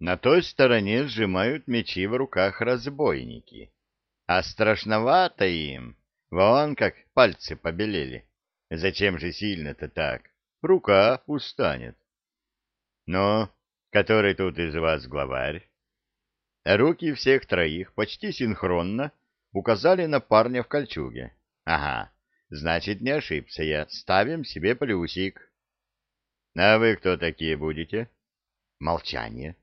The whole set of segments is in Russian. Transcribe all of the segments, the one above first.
На той стороне сжимают мечи в руках разбойники. А страшновато им. Вон как пальцы побелели. Зачем же сильно-то так? Рука устанет. Но который тут из вас главарь? Руки всех троих почти синхронно указали на парня в кольчуге. Ага, значит, не ошибся я. Ставим себе плюсик. А вы кто такие будете? Молчание.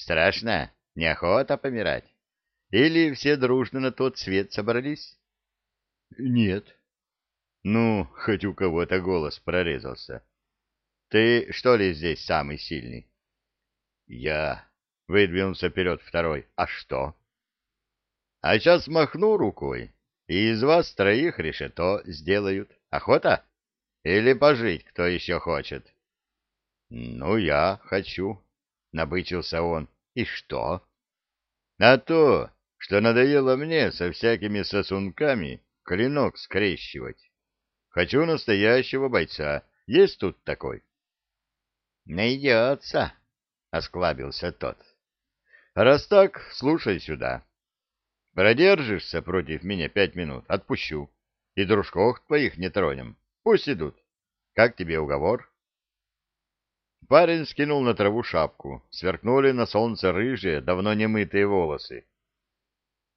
Страшно? Неохота помирать? Или все дружно на тот свет собрались? Нет. Ну, хоть у кого-то голос прорезался. Ты что ли здесь самый сильный? Я. Выдвинулся вперед второй. А что? А сейчас махну рукой, и из вас троих решето сделают. Охота? Или пожить кто еще хочет? Ну, я хочу. — набычился он. — И что? — А то, что надоело мне со всякими сосунками клинок скрещивать. Хочу настоящего бойца. Есть тут такой? — Найдется, — осклабился тот. — Раз так, слушай сюда. Продержишься против меня пять минут, отпущу. И дружков твоих не тронем. Пусть идут. Как тебе уговор? Парень скинул на траву шапку. Сверкнули на солнце рыжие, давно не мытые волосы.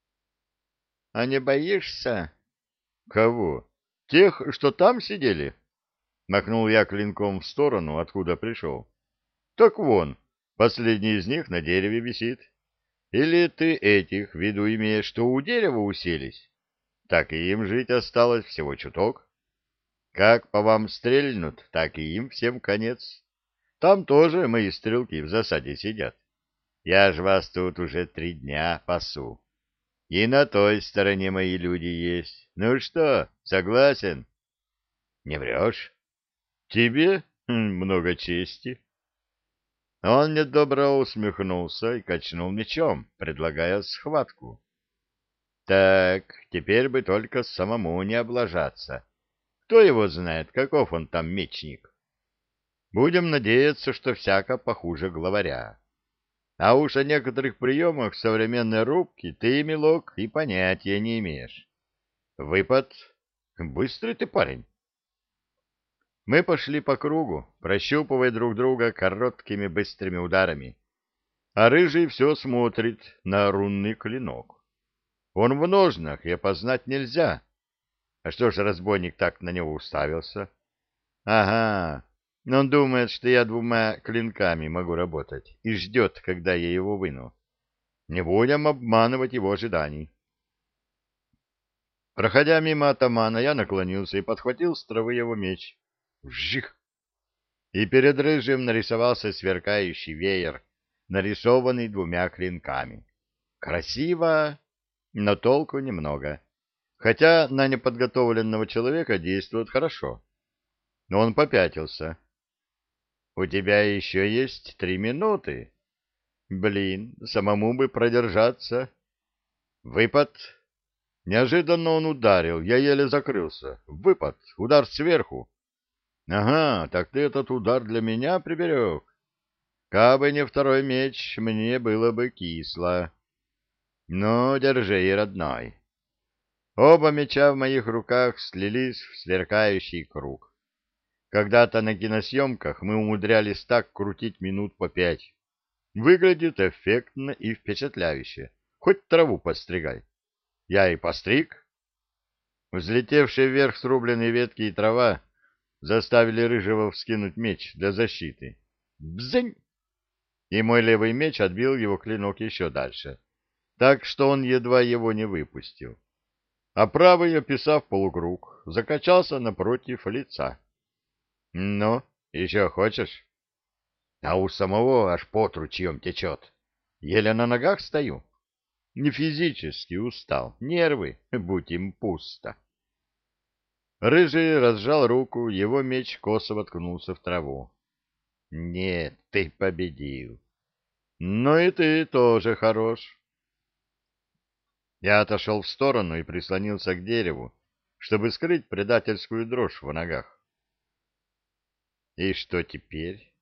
— А не боишься? — Кого? Тех, что там сидели? Махнул я клинком в сторону, откуда пришел. — Так вон, последний из них на дереве висит. Или ты этих в виду имеешь, что у дерева уселись? Так и им жить осталось всего чуток. Как по вам стрельнут, так и им всем конец. Там тоже мои стрелки в засаде сидят. Я ж вас тут уже три дня пасу. И на той стороне мои люди есть. Ну что, согласен? Не врешь? Тебе хм, много чести. Он недобро усмехнулся и качнул мечом, предлагая схватку. Так, теперь бы только самому не облажаться. Кто его знает, каков он там мечник? Будем надеяться, что всяко похуже главаря. А уж о некоторых приемах современной рубки ты, милок, и понятия не имеешь. Выпад. Быстрый ты парень. Мы пошли по кругу, прощупывая друг друга короткими быстрыми ударами. А рыжий все смотрит на рунный клинок. Он в ножнах, и опознать нельзя. А что ж разбойник так на него уставился? Ага, но он думает, что я двумя клинками могу работать и ждет, когда я его выну. Не будем обманывать его ожиданий. Проходя мимо атамана, я наклонился и подхватил с травы его меч. Вжих! И перед рыжим нарисовался сверкающий веер, нарисованный двумя клинками. Красиво, но толку немного. Хотя на неподготовленного человека действует хорошо. Но он попятился. У тебя еще есть три минуты. Блин, самому бы продержаться. Выпад. Неожиданно он ударил, я еле закрылся. Выпад, удар сверху. Ага, так ты этот удар для меня приберег. Кабы не второй меч, мне было бы кисло. Ну, держи, родной. Оба меча в моих руках слились в сверкающий круг. Когда-то на киносъемках мы умудрялись так крутить минут по пять. Выглядит эффектно и впечатляюще. Хоть траву подстригай. Я и постриг. Взлетевшие вверх срубленные ветки и трава заставили Рыжего вскинуть меч для защиты. Бзынь! И мой левый меч отбил его клинок еще дальше, так что он едва его не выпустил. А правый, описав полукруг, закачался напротив лица. — Ну, еще хочешь? А у самого аж пот ручьем течет. Еле на ногах стою. Не физически устал, нервы, будь им пусто. Рыжий разжал руку, его меч косо воткнулся в траву. — Нет, ты победил. — Ну и ты тоже хорош. Я отошел в сторону и прислонился к дереву, чтобы скрыть предательскую дрожь в ногах. И что теперь?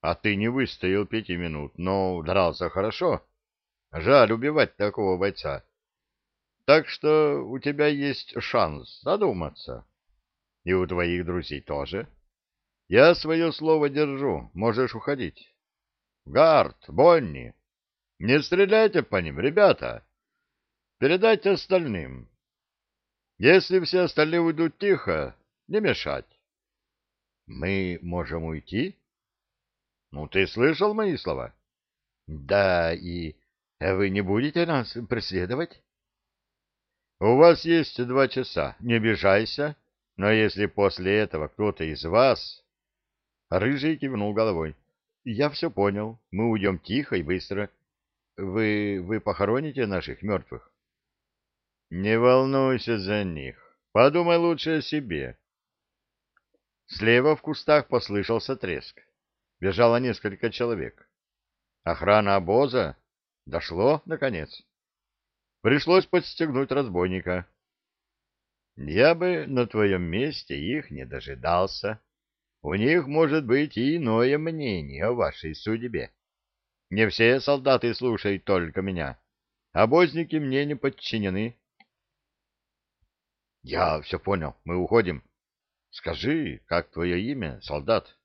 А ты не выстоял пяти минут, но дрался хорошо. Жаль убивать такого бойца. Так что у тебя есть шанс задуматься. И у твоих друзей тоже. Я свое слово держу, можешь уходить. Гард, Бонни, не стреляйте по ним, ребята. Передайте остальным. Если все остальные уйдут тихо, не мешать. Мы можем уйти? Ну, ты слышал мои слова? Да, и вы не будете нас преследовать? У вас есть два часа, не обижайся, но если после этого кто-то из вас... Рыжий кивнул головой. Я все понял, мы уйдем тихо и быстро. Вы... вы похороните наших мертвых? Не волнуйся за них, подумай лучше о себе. Слева в кустах послышался треск. Бежало несколько человек. Охрана обоза? Дошло, наконец. Пришлось подстегнуть разбойника. Я бы на твоем месте их не дожидался. У них может быть иное мнение о вашей судьбе. Не все солдаты слушают только меня. Обозники мне не подчинены. Я все понял, мы уходим. Скажи, как твое имя, солдат?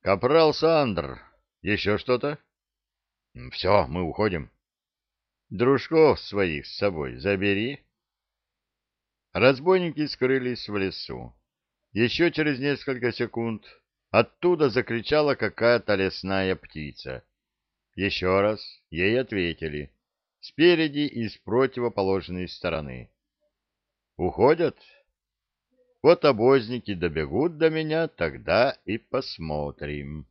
Капрал Сандр. Еще что-то? Все, мы уходим. Дружков своих с собой забери. Разбойники скрылись в лесу. Еще через несколько секунд оттуда закричала какая-то лесная птица. Еще раз ей ответили. Спереди и с противоположной стороны. Уходят? Вот обозники добегут до меня, тогда и посмотрим.